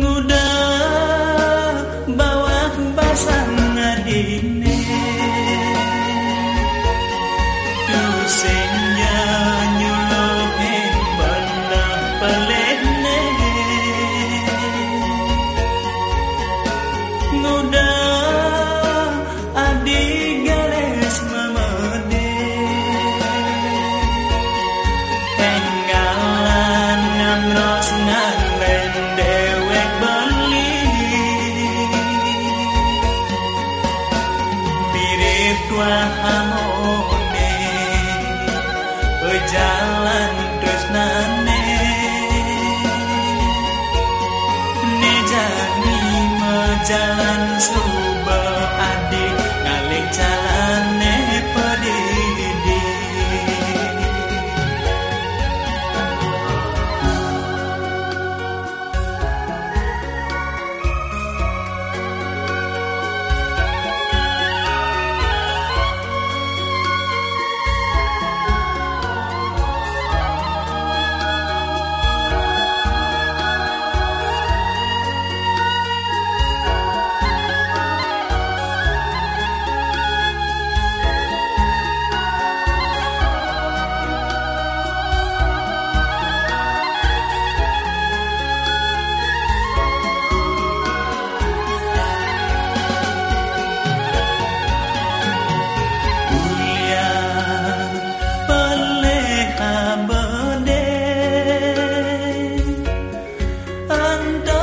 muda Mirip tua hamone Berjalan terus nane Nejani mejalan suba tanto